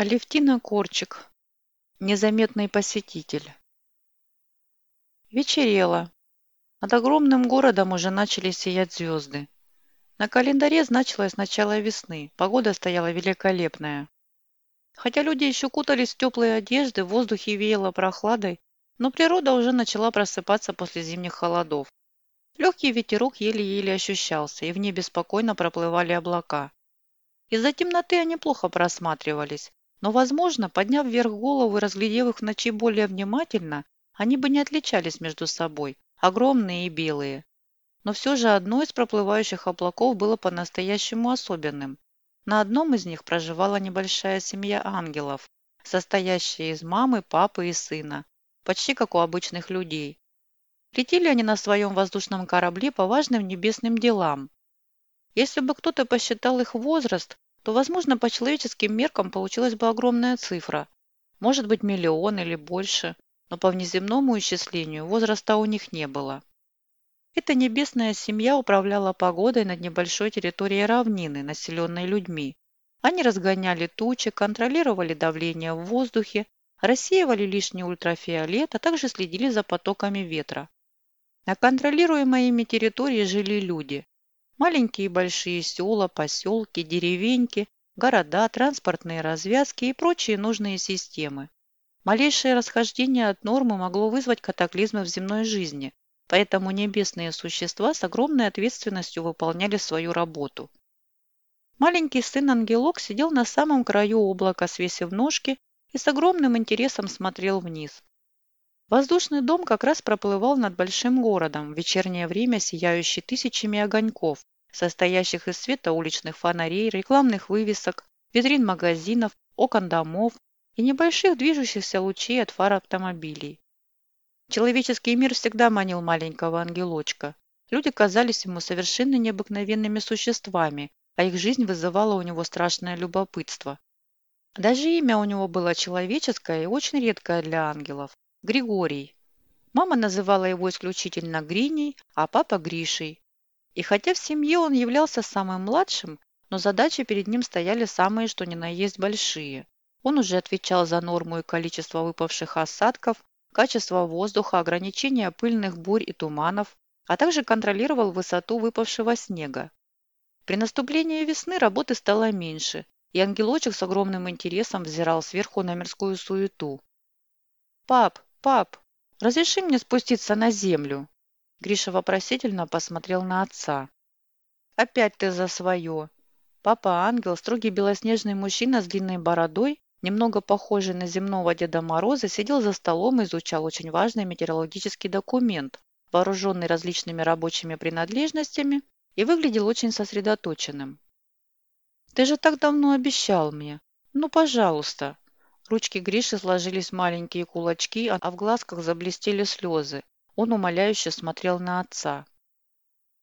Алевтина Корчик. Незаметный посетитель. Вечерело. Над огромным городом уже начали сиять звезды. На календаре значилось начало весны. Погода стояла великолепная. Хотя люди еще кутались в теплые одежды, в воздухе веяло прохладой, но природа уже начала просыпаться после зимних холодов. Легкий ветерок еле-еле ощущался, и в небе спокойно проплывали облака. Из-за темноты они плохо просматривались, но, возможно, подняв вверх голову и разглядев их в ночи более внимательно, они бы не отличались между собой, огромные и белые. Но все же одно из проплывающих облаков было по-настоящему особенным. На одном из них проживала небольшая семья ангелов, состоящая из мамы, папы и сына, почти как у обычных людей. Летели они на своем воздушном корабле по важным небесным делам. Если бы кто-то посчитал их возраст, то, возможно, по человеческим меркам получилась бы огромная цифра. Может быть, миллион или больше, но по внеземному исчислению возраста у них не было. Эта небесная семья управляла погодой над небольшой территорией равнины, населенной людьми. Они разгоняли тучи, контролировали давление в воздухе, рассеивали лишний ультрафиолет, а также следили за потоками ветра. На контролируемой ими территории жили люди. Маленькие и большие села, поселки, деревеньки, города, транспортные развязки и прочие нужные системы. Малейшее расхождение от нормы могло вызвать катаклизмы в земной жизни, поэтому небесные существа с огромной ответственностью выполняли свою работу. Маленький сын Ангелок сидел на самом краю облака, свесив ножки, и с огромным интересом смотрел вниз. Воздушный дом как раз проплывал над большим городом, в вечернее время сияющий тысячами огоньков, состоящих из света уличных фонарей, рекламных вывесок, витрин магазинов, окон домов и небольших движущихся лучей от фар автомобилей. Человеческий мир всегда манил маленького ангелочка. Люди казались ему совершенно необыкновенными существами, а их жизнь вызывала у него страшное любопытство. Даже имя у него было человеческое и очень редкое для ангелов. Григорий. Мама называла его исключительно Гриней, а папа Гришей. И хотя в семье он являлся самым младшим, но задачи перед ним стояли самые что ни на есть большие. Он уже отвечал за норму и количество выпавших осадков, качество воздуха, ограничение пыльных бурь и туманов, а также контролировал высоту выпавшего снега. При наступлении весны работы стало меньше, и ангелочек с огромным интересом взирал сверху на мирскую суету. «Пап, «Пап, разреши мне спуститься на землю?» Гриша вопросительно посмотрел на отца. «Опять ты за свое!» Папа-ангел, строгий белоснежный мужчина с длинной бородой, немного похожий на земного Деда Мороза, сидел за столом и изучал очень важный метеорологический документ, вооруженный различными рабочими принадлежностями, и выглядел очень сосредоточенным. «Ты же так давно обещал мне. Ну, пожалуйста!» Ручки Гриши сложились маленькие кулачки, а в глазках заблестели слезы. Он умоляюще смотрел на отца.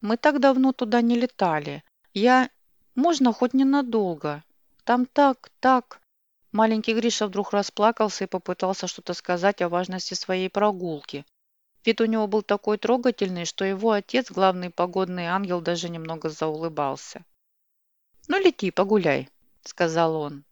«Мы так давно туда не летали. Я... Можно хоть ненадолго? Там так, так...» Маленький Гриша вдруг расплакался и попытался что-то сказать о важности своей прогулки. Вид у него был такой трогательный, что его отец, главный погодный ангел, даже немного заулыбался. «Ну, лети, погуляй», — сказал он.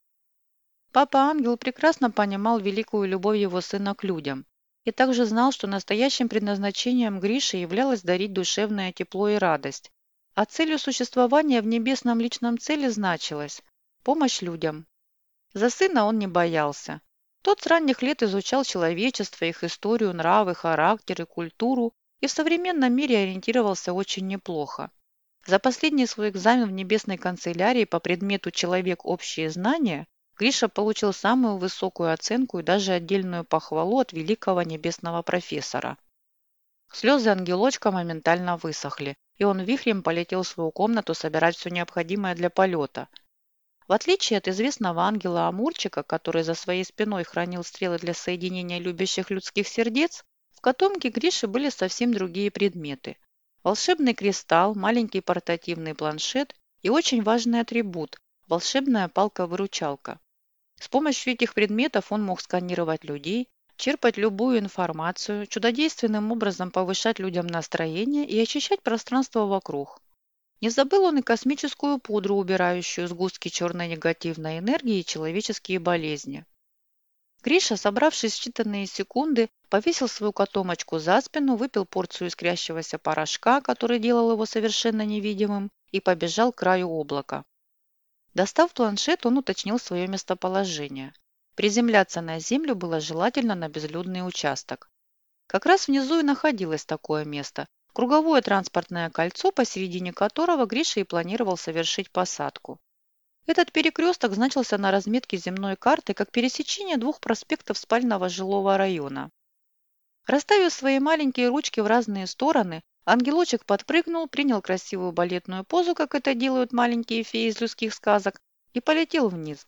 Папа-ангел прекрасно понимал великую любовь его сына к людям и также знал, что настоящим предназначением Гриши являлось дарить душевное тепло и радость, а целью существования в небесном личном целе значилась – помощь людям. За сына он не боялся. Тот с ранних лет изучал человечество, их историю, нравы, характер и культуру и в современном мире ориентировался очень неплохо. За последний свой экзамен в небесной канцелярии по предмету «Человек. Общие знания» Гриша получил самую высокую оценку и даже отдельную похвалу от великого небесного профессора. Слезы ангелочка моментально высохли, и он вихрем полетел в свою комнату собирать все необходимое для полета. В отличие от известного ангела Амурчика, который за своей спиной хранил стрелы для соединения любящих людских сердец, в котомке Гриши были совсем другие предметы. Волшебный кристалл, маленький портативный планшет и очень важный атрибут – волшебная палка-выручалка. С помощью этих предметов он мог сканировать людей, черпать любую информацию, чудодейственным образом повышать людям настроение и очищать пространство вокруг. Не забыл он и космическую пудру, убирающую сгустки черной негативной энергии и человеческие болезни. Гриша, собравшись в считанные секунды, повесил свою котомочку за спину, выпил порцию искрящегося порошка, который делал его совершенно невидимым, и побежал к краю облака. Достав планшет, он уточнил свое местоположение. Приземляться на землю было желательно на безлюдный участок. Как раз внизу и находилось такое место, круговое транспортное кольцо, посередине которого Гриша и планировал совершить посадку. Этот перекресток значился на разметке земной карты как пересечение двух проспектов спального жилого района. Расставив свои маленькие ручки в разные стороны, ангелочек подпрыгнул, принял красивую балетную позу, как это делают маленькие феи из людских сказок, и полетел вниз.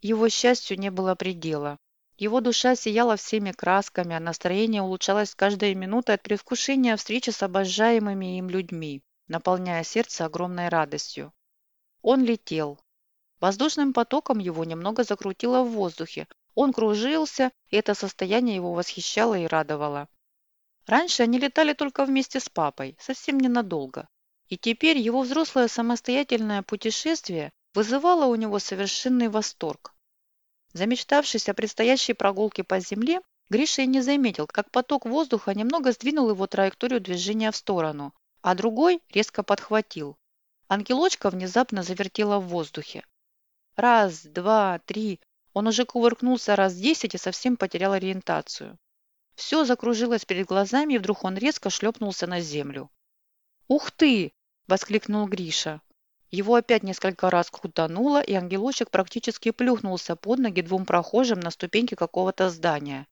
Его счастью не было предела. Его душа сияла всеми красками, а настроение улучшалось с каждой минутой от предвкушения встречи с обожаемыми им людьми, наполняя сердце огромной радостью. Он летел. Воздушным потоком его немного закрутило в воздухе. Он кружился, и это состояние его восхищало и радовало. Раньше они летали только вместе с папой, совсем ненадолго. И теперь его взрослое самостоятельное путешествие вызывало у него совершенный восторг. Замечтавшись о предстоящей прогулке по земле, Гриша и не заметил, как поток воздуха немного сдвинул его траекторию движения в сторону, а другой резко подхватил. Ангелочка внезапно завертела в воздухе. Раз, два, три. Он уже кувыркнулся раз десять и совсем потерял ориентацию. Все закружилось перед глазами, и вдруг он резко шлепнулся на землю. «Ух ты!» – воскликнул Гриша. Его опять несколько раз крутануло, и ангелочек практически плюхнулся под ноги двум прохожим на ступеньке какого-то здания.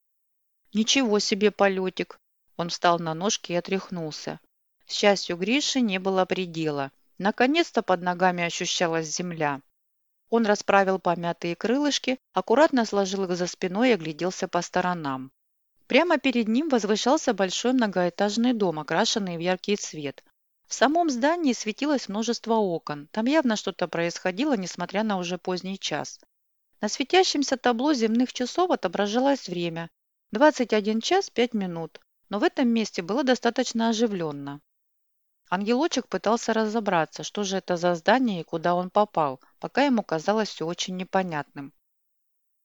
«Ничего себе полетик!» Он встал на ножки и отряхнулся. К счастью Гриши не было предела. Наконец-то под ногами ощущалась земля. Он расправил помятые крылышки, аккуратно сложил их за спиной и огляделся по сторонам. Прямо перед ним возвышался большой многоэтажный дом, окрашенный в яркий цвет. В самом здании светилось множество окон. Там явно что-то происходило, несмотря на уже поздний час. На светящемся табло земных часов отображалось время. 21 час 5 минут. Но в этом месте было достаточно оживленно. Ангелочек пытался разобраться, что же это за здание и куда он попал, пока ему казалось все очень непонятным.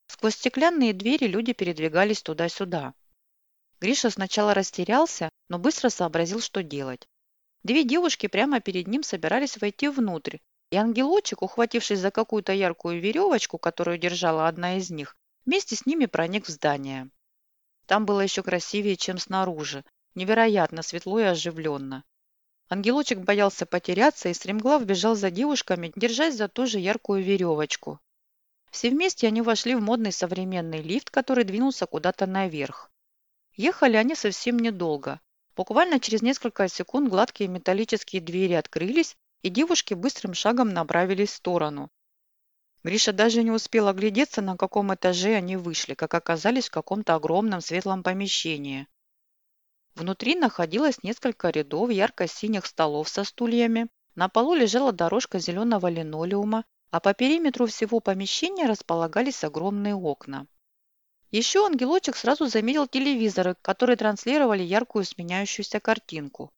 Сквозь стеклянные двери люди передвигались туда-сюда. Гриша сначала растерялся, но быстро сообразил, что делать. Две девушки прямо перед ним собирались войти внутрь, и ангелочек, ухватившись за какую-то яркую веревочку, которую держала одна из них, вместе с ними проник в здание. Там было еще красивее, чем снаружи, невероятно светло и оживленно. Ангелочек боялся потеряться и стремглав бежал за девушками, держась за ту же яркую веревочку. Все вместе они вошли в модный современный лифт, который двинулся куда-то наверх. Ехали они совсем недолго. Буквально через несколько секунд гладкие металлические двери открылись, и девушки быстрым шагом направились в сторону. Гриша даже не успел оглядеться, на каком этаже они вышли, как оказались в каком-то огромном светлом помещении. Внутри находилось несколько рядов ярко-синих столов со стульями. На полу лежала дорожка зеленого линолеума, а по периметру всего помещения располагались огромные окна. Еще ангелочек сразу заметил телевизоры, которые транслировали яркую сменяющуюся картинку.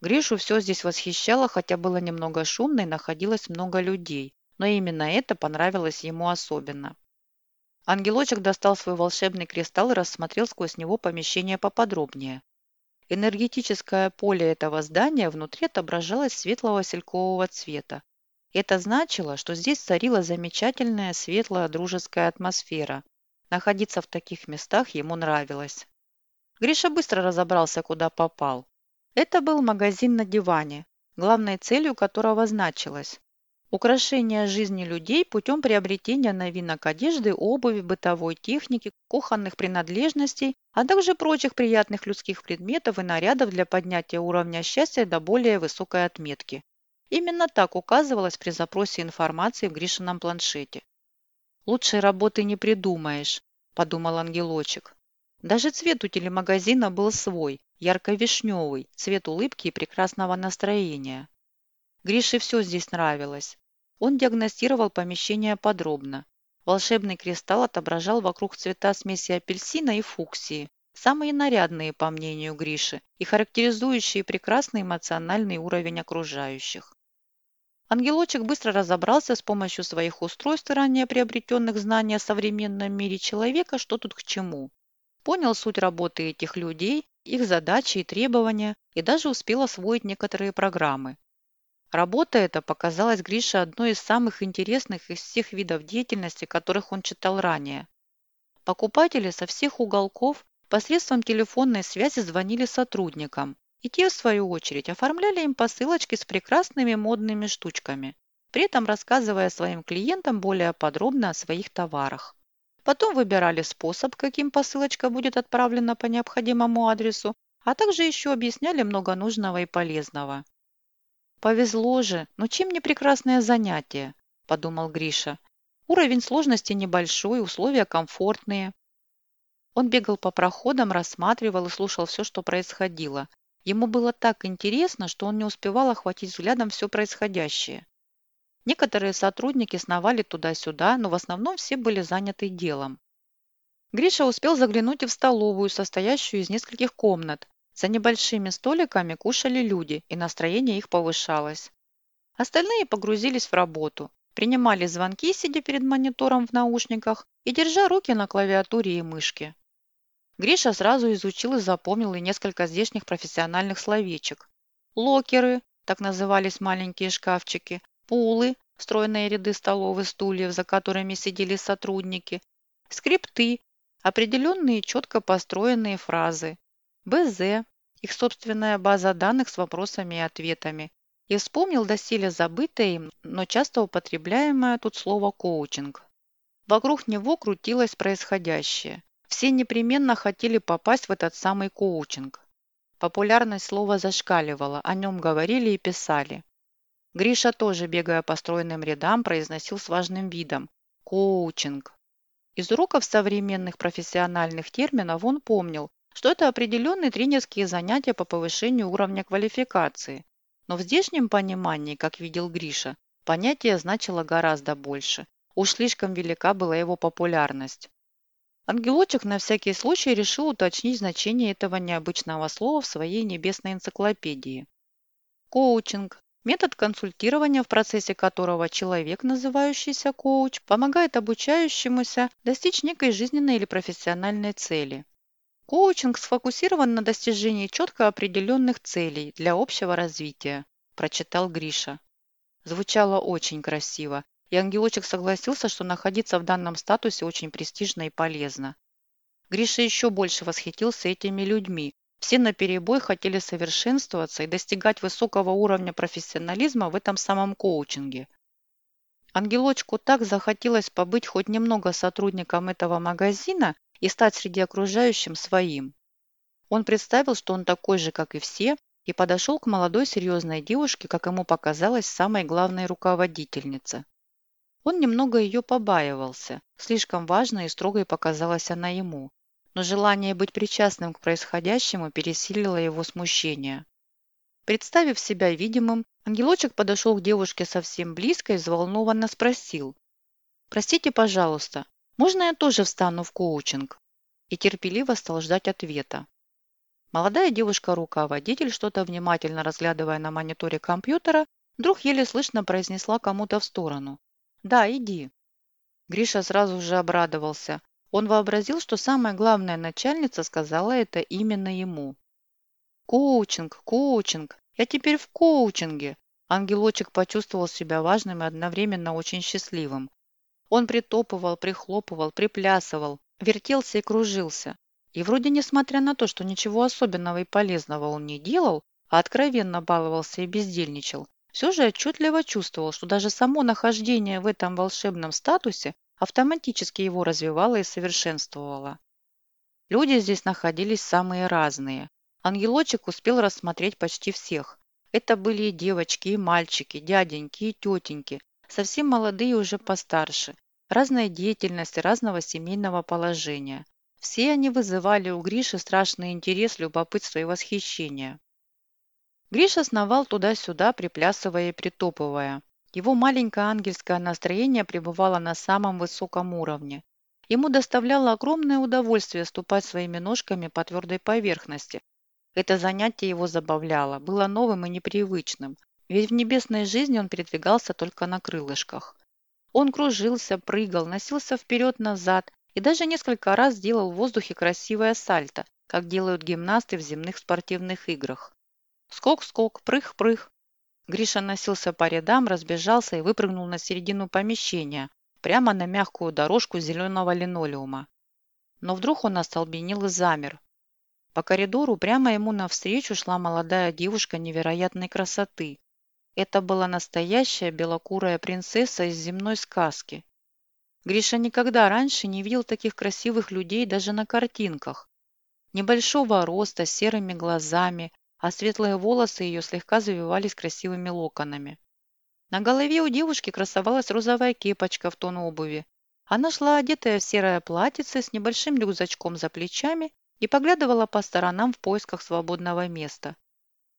Гришу все здесь восхищало, хотя было немного шумно и находилось много людей, но именно это понравилось ему особенно. Ангелочек достал свой волшебный кристалл и рассмотрел сквозь него помещение поподробнее. Энергетическое поле этого здания внутри отображалось светлого селькового цвета. Это значило, что здесь царила замечательная светлая дружеская атмосфера. Находиться в таких местах ему нравилось. Гриша быстро разобрался, куда попал. Это был магазин на диване, главной целью которого значилось Украшение жизни людей путем приобретения новинок одежды, обуви, бытовой техники, кухонных принадлежностей, а также прочих приятных людских предметов и нарядов для поднятия уровня счастья до более высокой отметки. Именно так указывалось при запросе информации в Гришином планшете. «Лучшей работы не придумаешь», – подумал ангелочек. Даже цвет у телемагазина был свой, ярко-вишневый, цвет улыбки и прекрасного настроения. Грише все здесь нравилось. Он диагностировал помещение подробно. Волшебный кристалл отображал вокруг цвета смеси апельсина и фуксии. самые нарядные, по мнению Гриши, и характеризующие прекрасный эмоциональный уровень окружающих. Ангелочек быстро разобрался с помощью своих устройств и ранее приобретенных знаний о современном мире человека, что тут к чему. Понял суть работы этих людей, их задачи и требования, и даже успел освоить некоторые программы. Работа эта показалась Грише одной из самых интересных из всех видов деятельности, которых он читал ранее. Покупатели со всех уголков посредством телефонной связи звонили сотрудникам, и те, в свою очередь, оформляли им посылочки с прекрасными модными штучками, при этом рассказывая своим клиентам более подробно о своих товарах. Потом выбирали способ, каким посылочка будет отправлена по необходимому адресу, а также еще объясняли много нужного и полезного. «Повезло же, но чем не прекрасное занятие?» – подумал Гриша. «Уровень сложности небольшой, условия комфортные». Он бегал по проходам, рассматривал и слушал все, что происходило. Ему было так интересно, что он не успевал охватить взглядом все происходящее. Некоторые сотрудники сновали туда-сюда, но в основном все были заняты делом. Гриша успел заглянуть и в столовую, состоящую из нескольких комнат, за небольшими столиками кушали люди, и настроение их повышалось. Остальные погрузились в работу, принимали звонки, сидя перед монитором в наушниках и держа руки на клавиатуре и мышке. Гриша сразу изучил и запомнил и несколько здешних профессиональных словечек. Локеры, так назывались маленькие шкафчики, пулы, стройные ряды столов и стульев, за которыми сидели сотрудники, скрипты, определенные четко построенные фразы, БЗ, их собственная база данных с вопросами и ответами. И вспомнил доселе забытое им, но часто употребляемое тут слово «коучинг». Вокруг него крутилось происходящее. Все непременно хотели попасть в этот самый коучинг. Популярность слова зашкаливала, о нем говорили и писали. Гриша тоже, бегая по стройным рядам, произносил с важным видом «коучинг». Из уроков современных профессиональных терминов он помнил, что это определенные тренерские занятия по повышению уровня квалификации. Но в здешнем понимании, как видел Гриша, понятие значило гораздо больше. Уж слишком велика была его популярность. Ангелочек на всякий случай решил уточнить значение этого необычного слова в своей небесной энциклопедии. Коучинг – метод консультирования, в процессе которого человек, называющийся коуч, помогает обучающемуся достичь некой жизненной или профессиональной цели. Коучинг сфокусирован на достижении четко определенных целей для общего развития, прочитал Гриша. Звучало очень красиво, и ангелочек согласился, что находиться в данном статусе очень престижно и полезно. Гриша еще больше восхитился этими людьми. Все наперебой хотели совершенствоваться и достигать высокого уровня профессионализма в этом самом коучинге. Ангелочку так захотелось побыть хоть немного сотрудником этого магазина, и стать среди окружающим своим. Он представил, что он такой же, как и все, и подошел к молодой серьезной девушке, как ему показалось, самой главной руководительнице. Он немного ее побаивался, слишком важной и строгой показалась она ему, но желание быть причастным к происходящему пересилило его смущение. Представив себя видимым, ангелочек подошел к девушке совсем близко и взволнованно спросил. «Простите, пожалуйста, можно я тоже встану в коучинг? И терпеливо стал ждать ответа. Молодая девушка-руководитель, что-то внимательно разглядывая на мониторе компьютера, вдруг еле слышно произнесла кому-то в сторону. «Да, иди». Гриша сразу же обрадовался. Он вообразил, что самая главная начальница сказала это именно ему. «Коучинг, коучинг! Я теперь в коучинге!» Ангелочек почувствовал себя важным и одновременно очень счастливым. Он притопывал, прихлопывал, приплясывал, вертелся и кружился. И вроде несмотря на то, что ничего особенного и полезного он не делал, а откровенно баловался и бездельничал, все же отчетливо чувствовал, что даже само нахождение в этом волшебном статусе автоматически его развивало и совершенствовало. Люди здесь находились самые разные. Ангелочек успел рассмотреть почти всех. Это были и девочки, и мальчики, дяденьки, и тетеньки, совсем молодые уже постарше, разной деятельности, разного семейного положения. Все они вызывали у Гриши страшный интерес, любопытство и восхищение. Гриша сновал туда-сюда, приплясывая и притопывая. Его маленькое ангельское настроение пребывало на самом высоком уровне. Ему доставляло огромное удовольствие ступать своими ножками по твердой поверхности. Это занятие его забавляло, было новым и непривычным, ведь в небесной жизни он передвигался только на крылышках. Он кружился, прыгал, носился вперед-назад и даже несколько раз делал в воздухе красивое сальто, как делают гимнасты в земных спортивных играх. Скок-скок, прых-прых. Гриша носился по рядам, разбежался и выпрыгнул на середину помещения, прямо на мягкую дорожку зеленого линолеума. Но вдруг он остолбенел и замер. По коридору прямо ему навстречу шла молодая девушка невероятной красоты. Это была настоящая белокурая принцесса из земной сказки. Гриша никогда раньше не видел таких красивых людей даже на картинках. Небольшого роста, с серыми глазами, а светлые волосы ее слегка завивались красивыми локонами. На голове у девушки красовалась розовая кепочка в тон обуви. Она шла одетая в серое платьице с небольшим рюкзачком за плечами и поглядывала по сторонам в поисках свободного места.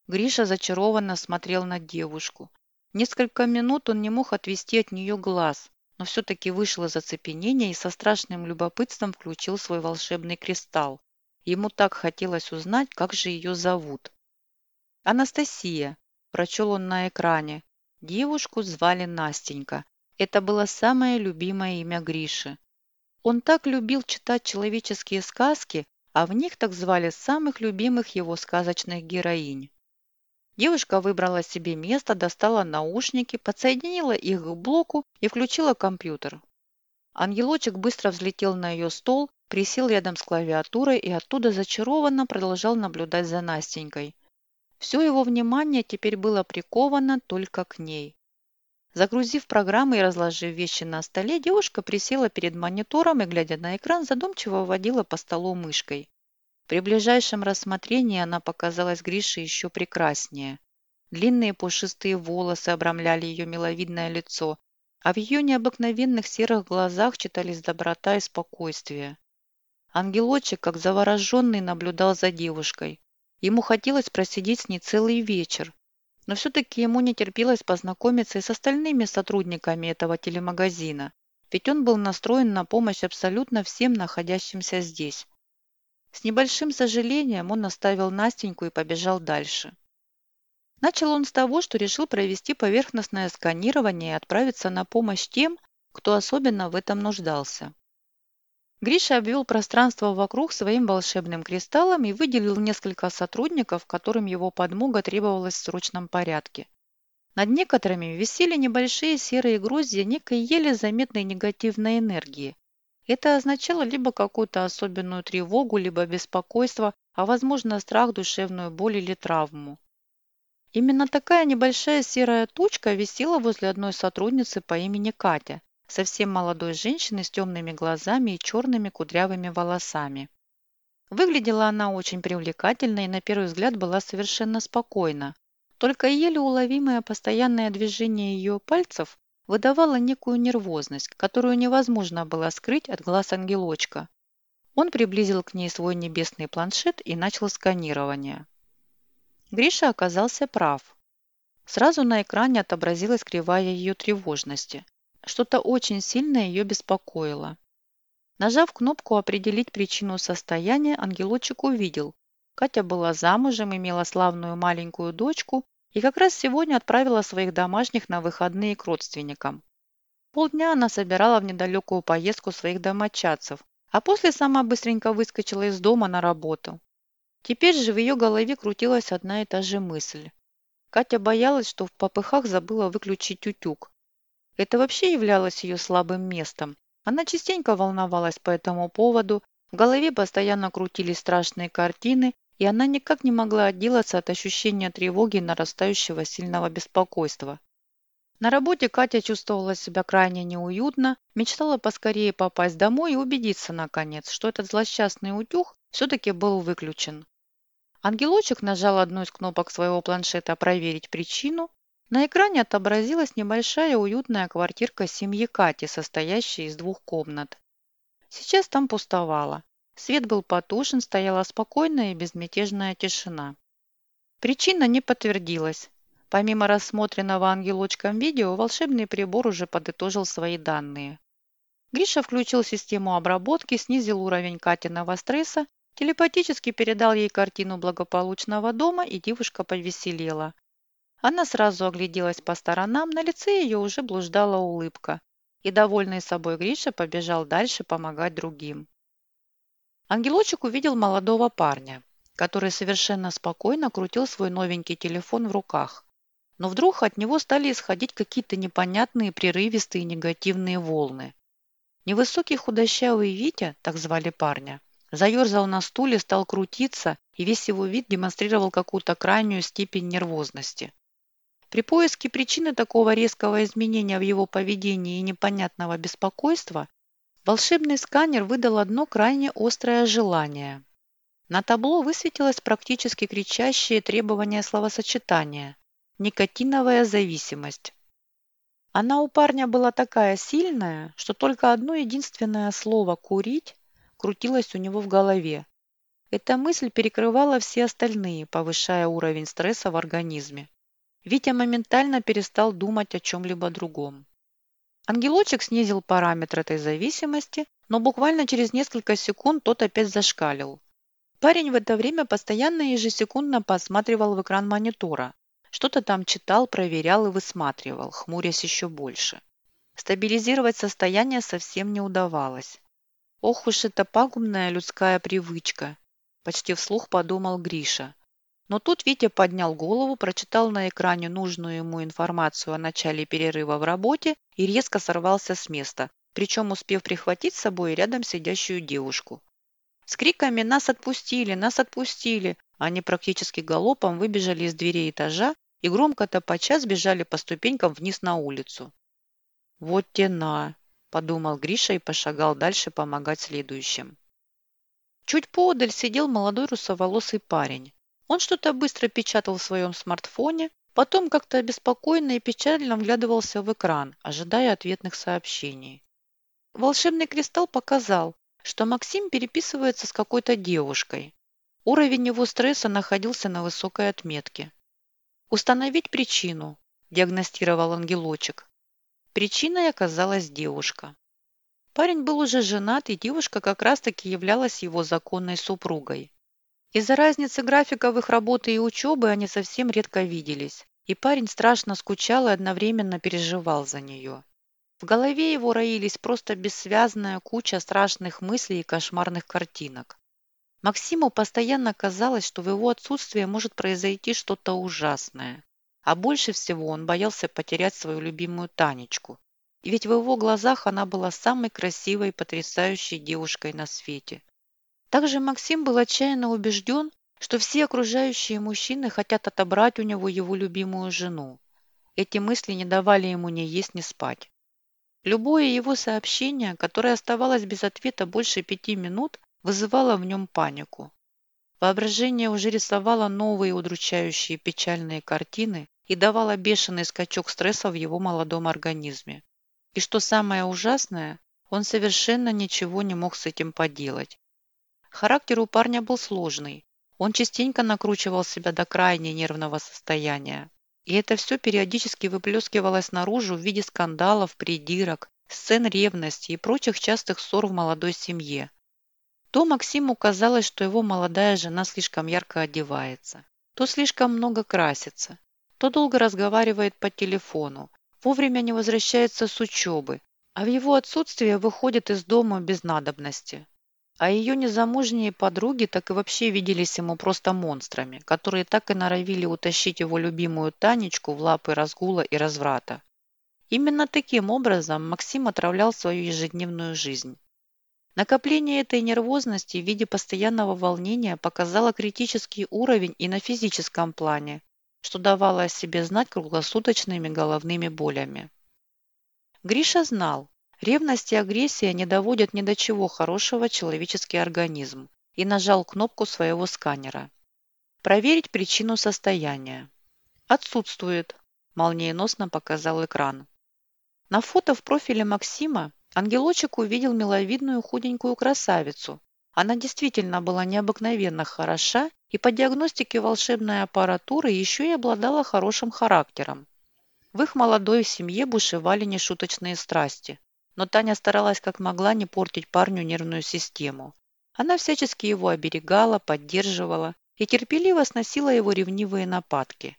Гриша зачарованно смотрел на девушку. Несколько минут он не мог отвести от нее глаз, но все-таки вышел из оцепенения и со страшным любопытством включил свой волшебный кристалл. Ему так хотелось узнать, как же ее зовут. «Анастасия», – прочел он на экране. Девушку звали Настенька. Это было самое любимое имя Гриши. Он так любил читать человеческие сказки, а в них так звали самых любимых его сказочных героинь. Девушка выбрала себе место, достала наушники, подсоединила их к блоку и включила компьютер. Ангелочек быстро взлетел на ее стол, присел рядом с клавиатурой и оттуда зачарованно продолжал наблюдать за Настенькой. Все его внимание теперь было приковано только к ней. Загрузив программы и разложив вещи на столе, девушка присела перед монитором и, глядя на экран, задумчиво водила по столу мышкой. При ближайшем рассмотрении она показалась Грише еще прекраснее. Длинные пушистые волосы обрамляли ее миловидное лицо, а в ее необыкновенных серых глазах читались доброта и спокойствие. Ангелочек, как завороженный, наблюдал за девушкой. Ему хотелось просидеть с ней целый вечер, но все-таки ему не терпелось познакомиться и с остальными сотрудниками этого телемагазина, ведь он был настроен на помощь абсолютно всем находящимся здесь. С небольшим сожалением он оставил Настеньку и побежал дальше. Начал он с того, что решил провести поверхностное сканирование и отправиться на помощь тем, кто особенно в этом нуждался. Гриша обвел пространство вокруг своим волшебным кристаллом и выделил несколько сотрудников, которым его подмога требовалась в срочном порядке. Над некоторыми висели небольшие серые гроздья некой еле заметной негативной энергии, это означало либо какую-то особенную тревогу, либо беспокойство, а возможно страх, душевную боль или травму. Именно такая небольшая серая тучка висела возле одной сотрудницы по имени Катя, совсем молодой женщины с темными глазами и черными кудрявыми волосами. Выглядела она очень привлекательно и на первый взгляд была совершенно спокойна. Только еле уловимое постоянное движение ее пальцев выдавала некую нервозность, которую невозможно было скрыть от глаз ангелочка. Он приблизил к ней свой небесный планшет и начал сканирование. Гриша оказался прав. Сразу на экране отобразилась кривая ее тревожности. Что-то очень сильно ее беспокоило. Нажав кнопку «Определить причину состояния», ангелочек увидел. Катя была замужем, имела славную маленькую дочку и как раз сегодня отправила своих домашних на выходные к родственникам. Полдня она собирала в недалекую поездку своих домочадцев, а после сама быстренько выскочила из дома на работу. Теперь же в ее голове крутилась одна и та же мысль. Катя боялась, что в попыхах забыла выключить утюг. Это вообще являлось ее слабым местом. Она частенько волновалась по этому поводу, в голове постоянно крутились страшные картины, и она никак не могла отделаться от ощущения тревоги и нарастающего сильного беспокойства. На работе Катя чувствовала себя крайне неуютно, мечтала поскорее попасть домой и убедиться, наконец, что этот злосчастный утюг все-таки был выключен. Ангелочек нажал одну из кнопок своего планшета «Проверить причину». На экране отобразилась небольшая уютная квартирка семьи Кати, состоящая из двух комнат. Сейчас там пустовало. Свет был потушен, стояла спокойная и безмятежная тишина. Причина не подтвердилась. Помимо рассмотренного ангелочком видео, волшебный прибор уже подытожил свои данные. Гриша включил систему обработки, снизил уровень Катиного стресса, телепатически передал ей картину благополучного дома, и девушка повеселела. Она сразу огляделась по сторонам, на лице ее уже блуждала улыбка. И довольный собой Гриша побежал дальше помогать другим. Ангелочек увидел молодого парня, который совершенно спокойно крутил свой новенький телефон в руках. Но вдруг от него стали исходить какие-то непонятные прерывистые негативные волны. Невысокий худощавый Витя, так звали парня, заерзал на стуле, стал крутиться, и весь его вид демонстрировал какую-то крайнюю степень нервозности. При поиске причины такого резкого изменения в его поведении и непонятного беспокойства волшебный сканер выдал одно крайне острое желание. На табло высветилось практически кричащее требование словосочетания Никотиновая зависимость. Она у парня была такая сильная, что только одно единственное слово «курить» крутилось у него в голове. Эта мысль перекрывала все остальные, повышая уровень стресса в организме. Витя моментально перестал думать о чем-либо другом. Ангелочек снизил параметр этой зависимости, но буквально через несколько секунд тот опять зашкалил. Парень в это время постоянно ежесекундно посматривал в экран монитора, что-то там читал, проверял и высматривал, хмурясь еще больше. Стабилизировать состояние совсем не удавалось. Ох уж эта пагубная людская привычка, почти вслух подумал Гриша. Но тут Витя поднял голову, прочитал на экране нужную ему информацию о начале перерыва в работе и резко сорвался с места, причем успев прихватить с собой рядом сидящую девушку. С криками «Нас отпустили! Нас отпустили!» они практически галопом выбежали из дверей этажа и громко топача сбежали по ступенькам вниз на улицу. «Вот тена!» – подумал Гриша и пошагал дальше помогать следующим. Чуть поодаль сидел молодой русоволосый парень. Он что-то быстро печатал в своем смартфоне, потом как-то обеспокоенно и печально вглядывался в экран, ожидая ответных сообщений. Волшебный кристалл показал, что Максим переписывается с какой-то девушкой. Уровень его стресса находился на высокой отметке. «Установить причину», – диагностировал ангелочек. Причиной оказалась девушка. Парень был уже женат, и девушка как раз-таки являлась его законной супругой. Из-за разницы графиков их работы и учебы они совсем редко виделись, и парень страшно скучал и одновременно переживал за нее. В голове его роились просто бессвязная куча страшных мыслей и кошмарных картинок. Максиму постоянно казалось, что в его отсутствие может произойти что-то ужасное. А больше всего он боялся потерять свою любимую Танечку. Ведь в его глазах она была самой красивой и потрясающей девушкой на свете. Также Максим был отчаянно убежден, что все окружающие мужчины хотят отобрать у него его любимую жену. Эти мысли не давали ему ни есть, ни спать. Любое его сообщение, которое оставалось без ответа больше пяти минут, вызывало в нем панику. Воображение уже рисовало новые удручающие печальные картины и давало бешеный скачок стресса в его молодом организме. И что самое ужасное, он совершенно ничего не мог с этим поделать. Характер у парня был сложный. Он частенько накручивал себя до крайне нервного состояния. И это все периодически выплескивалось наружу в виде скандалов, придирок, сцен ревности и прочих частых ссор в молодой семье, то Максиму казалось, что его молодая жена слишком ярко одевается, то слишком много красится, то долго разговаривает по телефону, вовремя не возвращается с учебы, а в его отсутствие выходит из дома без надобности. А ее незамужние подруги так и вообще виделись ему просто монстрами, которые так и норовили утащить его любимую Танечку в лапы разгула и разврата. Именно таким образом Максим отравлял свою ежедневную жизнь. Накопление этой нервозности в виде постоянного волнения показало критический уровень и на физическом плане, что давало о себе знать круглосуточными головными болями. Гриша знал, ревность и агрессия не доводят ни до чего хорошего человеческий организм и нажал кнопку своего сканера. Проверить причину состояния. Отсутствует, молниеносно показал экран. На фото в профиле Максима Ангелочек увидел миловидную худенькую красавицу. Она действительно была необыкновенно хороша и по диагностике волшебной аппаратуры еще и обладала хорошим характером. В их молодой семье бушевали нешуточные страсти. Но Таня старалась как могла не портить парню нервную систему. Она всячески его оберегала, поддерживала и терпеливо сносила его ревнивые нападки.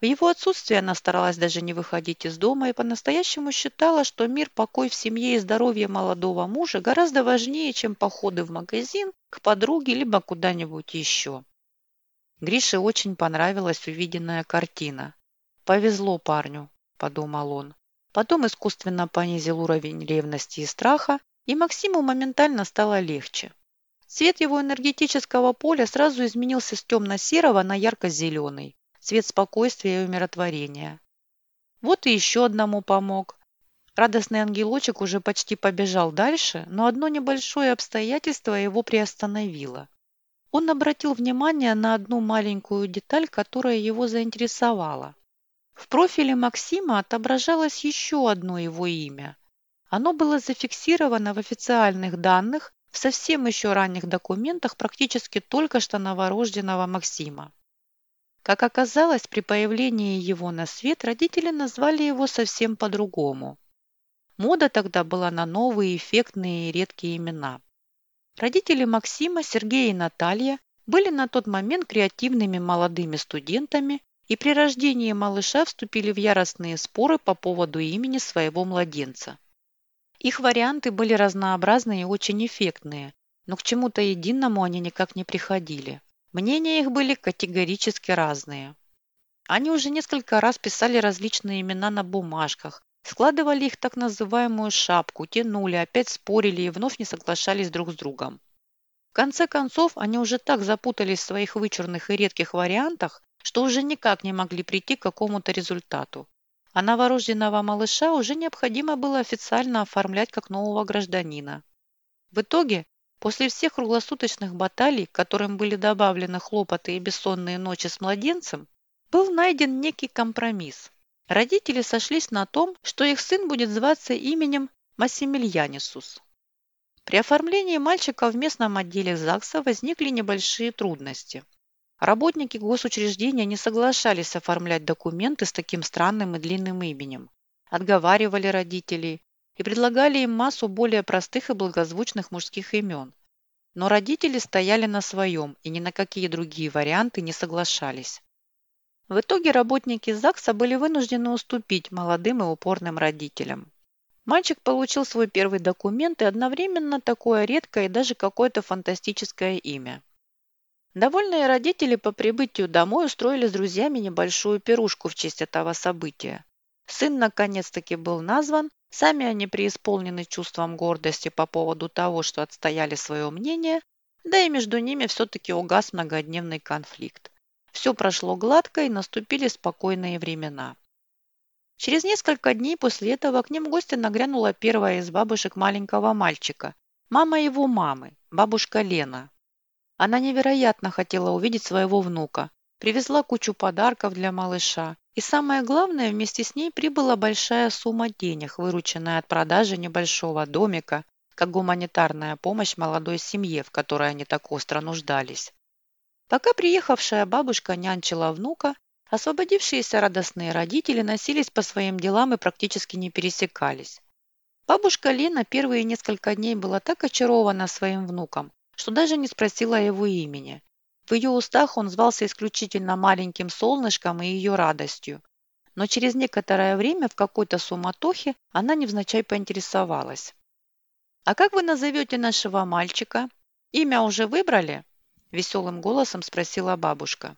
В его отсутствие она старалась даже не выходить из дома и по-настоящему считала, что мир, покой в семье и здоровье молодого мужа гораздо важнее, чем походы в магазин, к подруге либо куда-нибудь еще. Грише очень понравилась увиденная картина. «Повезло парню», – подумал он. Потом искусственно понизил уровень ревности и страха, и Максиму моментально стало легче. Цвет его энергетического поля сразу изменился с темно-серого на ярко-зеленый цвет спокойствия и умиротворения. Вот и еще одному помог. Радостный ангелочек уже почти побежал дальше, но одно небольшое обстоятельство его приостановило. Он обратил внимание на одну маленькую деталь, которая его заинтересовала. В профиле Максима отображалось еще одно его имя. Оно было зафиксировано в официальных данных в совсем еще ранних документах практически только что новорожденного Максима. Как оказалось, при появлении его на свет родители назвали его совсем по-другому. Мода тогда была на новые, эффектные и редкие имена. Родители Максима, Сергей и Наталья были на тот момент креативными молодыми студентами и при рождении малыша вступили в яростные споры по поводу имени своего младенца. Их варианты были разнообразные и очень эффектные, но к чему-то единому они никак не приходили. Мнения их были категорически разные. Они уже несколько раз писали различные имена на бумажках, складывали их так называемую шапку, тянули, опять спорили и вновь не соглашались друг с другом. В конце концов, они уже так запутались в своих вычурных и редких вариантах, что уже никак не могли прийти к какому-то результату. А новорожденного малыша уже необходимо было официально оформлять как нового гражданина. В итоге После всех круглосуточных баталий, которым были добавлены хлопоты и бессонные ночи с младенцем, был найден некий компромисс. Родители сошлись на том, что их сын будет зваться именем Массимильянисус. При оформлении мальчика в местном отделе ЗАГСа возникли небольшие трудности. Работники госучреждения не соглашались оформлять документы с таким странным и длинным именем. Отговаривали родителей, и предлагали им массу более простых и благозвучных мужских имен. Но родители стояли на своем и ни на какие другие варианты не соглашались. В итоге работники ЗАГСа были вынуждены уступить молодым и упорным родителям. Мальчик получил свой первый документ и одновременно такое редкое и даже какое-то фантастическое имя. Довольные родители по прибытию домой устроили с друзьями небольшую пирушку в честь этого события. Сын наконец-таки был назван, Сами они преисполнены чувством гордости по поводу того, что отстояли свое мнение, да и между ними все-таки угас многодневный конфликт. Все прошло гладко и наступили спокойные времена. Через несколько дней после этого к ним в гости нагрянула первая из бабушек маленького мальчика, мама его мамы, бабушка Лена. Она невероятно хотела увидеть своего внука, привезла кучу подарков для малыша, и самое главное, вместе с ней прибыла большая сумма денег, вырученная от продажи небольшого домика, как гуманитарная помощь молодой семье, в которой они так остро нуждались. Пока приехавшая бабушка нянчила внука, освободившиеся радостные родители носились по своим делам и практически не пересекались. Бабушка Лена первые несколько дней была так очарована своим внуком, что даже не спросила его имени. В ее устах он звался исключительно маленьким солнышком и ее радостью. Но через некоторое время в какой-то суматохе она невзначай поинтересовалась. «А как вы назовете нашего мальчика? Имя уже выбрали?» Веселым голосом спросила бабушка.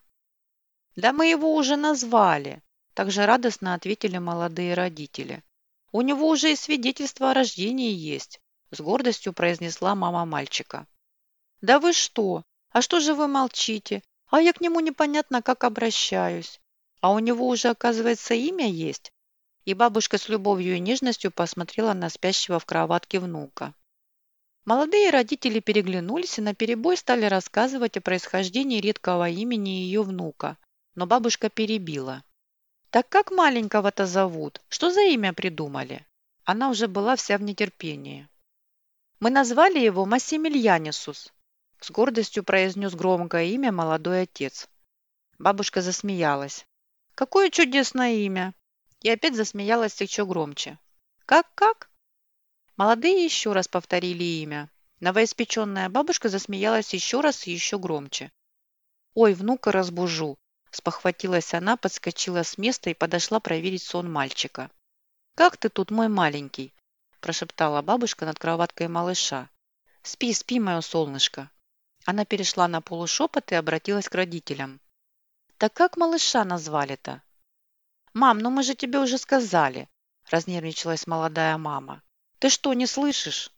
«Да мы его уже назвали», – также радостно ответили молодые родители. «У него уже и свидетельство о рождении есть», – с гордостью произнесла мама мальчика. «Да вы что? А что же вы молчите? А я к нему непонятно как обращаюсь. А у него уже, оказывается, имя есть?» И бабушка с любовью и нежностью посмотрела на спящего в кроватке внука. Молодые родители переглянулись и наперебой стали рассказывать о происхождении редкого имени ее внука. Но бабушка перебила. «Так как маленького-то зовут? Что за имя придумали?» Она уже была вся в нетерпении. «Мы назвали его Массимильянисус», с гордостью произнес громкое имя молодой отец. Бабушка засмеялась. «Какое чудесное имя!» И опять засмеялась еще громче. «Как-как?» Молодые еще раз повторили имя. Новоиспеченная бабушка засмеялась еще раз и еще громче. «Ой, внука разбужу!» Спохватилась она, подскочила с места и подошла проверить сон мальчика. «Как ты тут, мой маленький?» прошептала бабушка над кроваткой малыша. «Спи, спи, мое солнышко!» Она перешла на полушепот и обратилась к родителям. «Так как малыша назвали-то?» «Мам, ну мы же тебе уже сказали!» разнервничалась молодая мама. «Ты что, не слышишь?»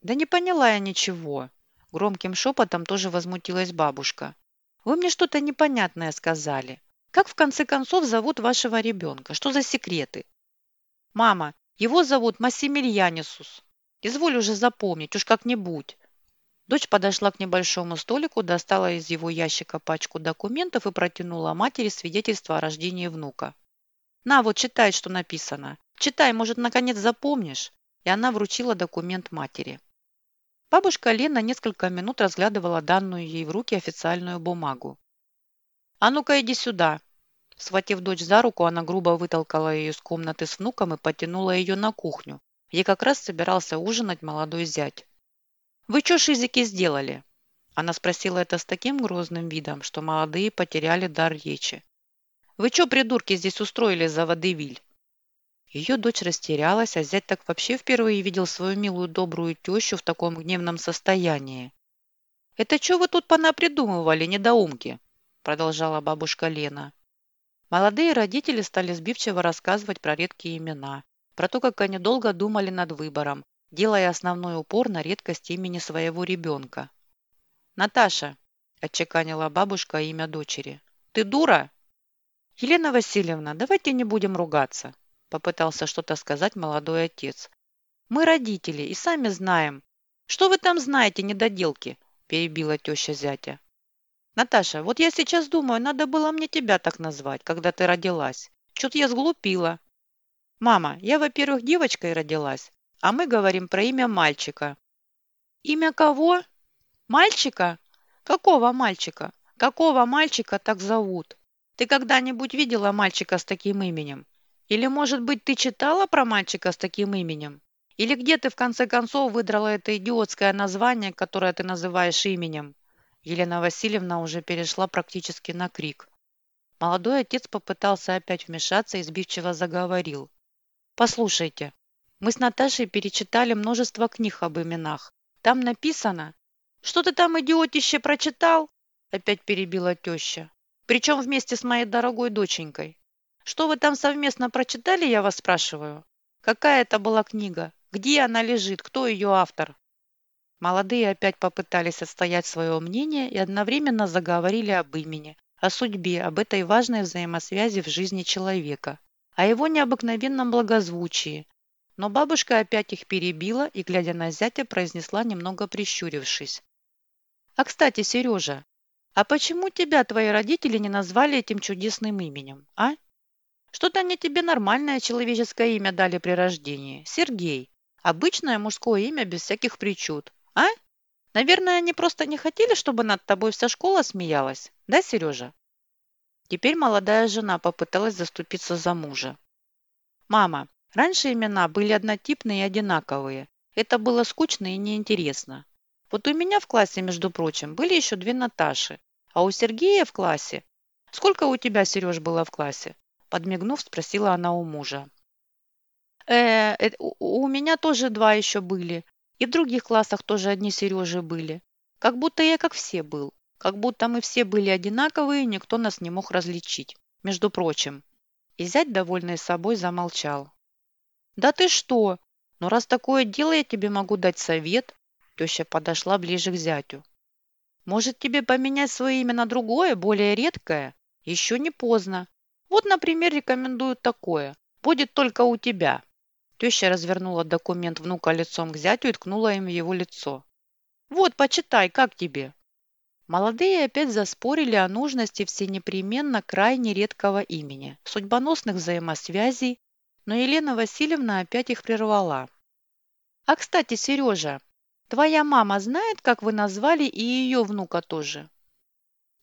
«Да не поняла я ничего!» Громким шепотом тоже возмутилась бабушка. «Вы мне что-то непонятное сказали. Как в конце концов зовут вашего ребенка? Что за секреты?» «Мама, его зовут Массимильянисус. Изволь уже запомнить, уж как-нибудь». Дочь подошла к небольшому столику, достала из его ящика пачку документов и протянула матери свидетельство о рождении внука. «На, вот читай, что написано. Читай, может, наконец запомнишь». И она вручила документ матери. Бабушка Лена несколько минут разглядывала данную ей в руки официальную бумагу. «А ну-ка иди сюда!» Схватив дочь за руку, она грубо вытолкала ее из комнаты с внуком и потянула ее на кухню, где как раз собирался ужинать молодой зять. «Вы что шизики сделали?» Она спросила это с таким грозным видом, что молодые потеряли дар речи. «Вы что, придурки, здесь устроили за водевиль?» Ее дочь растерялась, а зять так вообще впервые видел свою милую добрую тещу в таком гневном состоянии. «Это что вы тут понапридумывали, недоумки?» продолжала бабушка Лена. Молодые родители стали сбивчиво рассказывать про редкие имена, про то, как они долго думали над выбором, делая основной упор на редкость имени своего ребенка. «Наташа», – отчеканила бабушка имя дочери, – «ты дура?» «Елена Васильевна, давайте не будем ругаться», – попытался что-то сказать молодой отец. «Мы родители и сами знаем». «Что вы там знаете, недоделки?» – перебила теща зятя. «Наташа, вот я сейчас думаю, надо было мне тебя так назвать, когда ты родилась. Чё-то я сглупила». «Мама, я, во-первых, девочкой родилась, а мы говорим про имя мальчика». «Имя кого? Мальчика? Какого мальчика? Какого мальчика так зовут? Ты когда-нибудь видела мальчика с таким именем? Или, может быть, ты читала про мальчика с таким именем? Или где ты, в конце концов, выдрала это идиотское название, которое ты называешь именем?» Елена Васильевна уже перешла практически на крик. Молодой отец попытался опять вмешаться и сбивчиво заговорил. «Послушайте, мы с Наташей перечитали множество книг об именах. Там написано...» «Что ты там, идиотище, прочитал?» Опять перебила теща. «Причем вместе с моей дорогой доченькой. Что вы там совместно прочитали, я вас спрашиваю? Какая это была книга? Где она лежит? Кто ее автор?» Молодые опять попытались отстоять свое мнение и одновременно заговорили об имени, о судьбе, об этой важной взаимосвязи в жизни человека, о его необыкновенном благозвучии. Но бабушка опять их перебила и, глядя на зятя, произнесла, немного прищурившись. «А, кстати, Сережа, а почему тебя твои родители не назвали этим чудесным именем, а? Что-то они тебе нормальное человеческое имя дали при рождении. Сергей. Обычное мужское имя без всяких причуд. А? Наверное, они просто не хотели, чтобы над тобой вся школа смеялась. Да, Сережа? Теперь молодая жена попыталась заступиться за мужа. Мама, раньше имена были однотипные и одинаковые. Это было скучно и неинтересно. Вот у меня в классе, между прочим, были еще две Наташи. А у Сергея в классе... Сколько у тебя, Сереж, было в классе? Подмигнув, спросила она у мужа. Э, э, у меня тоже два еще были. И в других классах тоже одни Сережи были. Как будто я как все был. Как будто мы все были одинаковые, и никто нас не мог различить. Между прочим. И зять, довольный собой, замолчал. «Да ты что? Ну, раз такое дело, я тебе могу дать совет». Теща подошла ближе к зятю. «Может, тебе поменять свое имя на другое, более редкое? Еще не поздно. Вот, например, рекомендую такое. Будет только у тебя. Теща развернула документ внука лицом к зятю и ткнула им в его лицо. «Вот, почитай, как тебе?» Молодые опять заспорили о нужности всенепременно крайне редкого имени, судьбоносных взаимосвязей, но Елена Васильевна опять их прервала. «А, кстати, Сережа, твоя мама знает, как вы назвали и ее внука тоже?»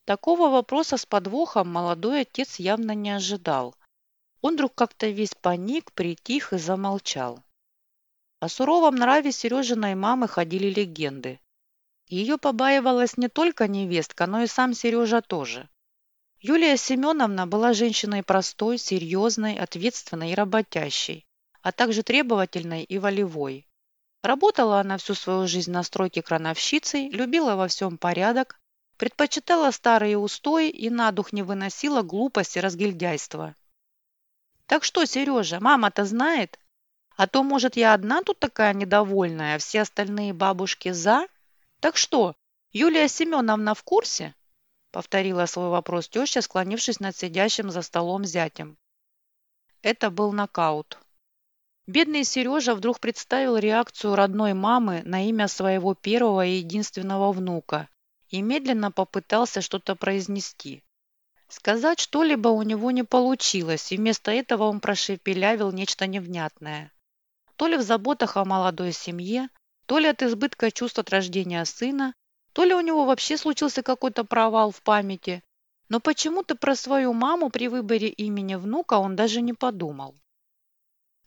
Такого вопроса с подвохом молодой отец явно не ожидал. Он вдруг как-то весь паник, притих и замолчал. О суровом нраве Сережиной мамы ходили легенды. Ее побаивалась не только невестка, но и сам Сережа тоже. Юлия Семеновна была женщиной простой, серьезной, ответственной и работящей, а также требовательной и волевой. Работала она всю свою жизнь на стройке крановщицей, любила во всем порядок, предпочитала старые устои и на дух не выносила глупости и разгильдяйства. «Так что, Сережа, мама-то знает? А то, может, я одна тут такая недовольная, а все остальные бабушки за? Так что, Юлия Семеновна в курсе?» Повторила свой вопрос теща, склонившись над сидящим за столом зятем. Это был нокаут. Бедный Сережа вдруг представил реакцию родной мамы на имя своего первого и единственного внука и медленно попытался что-то произнести. Сказать что-либо у него не получилось, и вместо этого он прошепелявил нечто невнятное. То ли в заботах о молодой семье, то ли от избытка чувств от рождения сына, то ли у него вообще случился какой-то провал в памяти, но почему-то про свою маму при выборе имени внука он даже не подумал.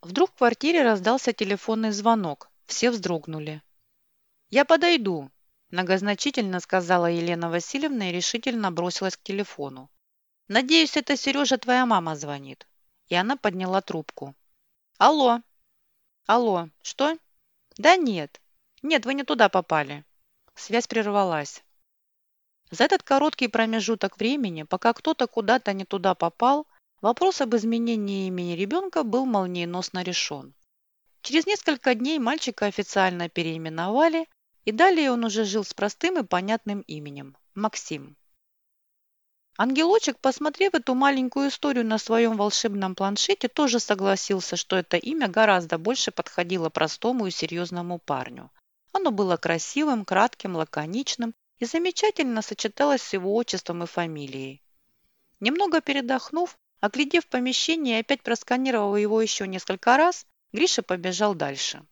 Вдруг в квартире раздался телефонный звонок. Все вздрогнули. «Я подойду», – многозначительно сказала Елена Васильевна и решительно бросилась к телефону. «Надеюсь, это Сережа твоя мама звонит». И она подняла трубку. «Алло». «Алло. Что?» «Да нет. Нет, вы не туда попали». Связь прервалась. За этот короткий промежуток времени, пока кто-то куда-то не туда попал, вопрос об изменении имени ребенка был молниеносно решен. Через несколько дней мальчика официально переименовали, и далее он уже жил с простым и понятным именем – Максим. Ангелочек, посмотрев эту маленькую историю на своем волшебном планшете, тоже согласился, что это имя гораздо больше подходило простому и серьезному парню. Оно было красивым, кратким, лаконичным и замечательно сочеталось с его отчеством и фамилией. Немного передохнув, оглядев помещение и опять просканировав его еще несколько раз, Гриша побежал дальше.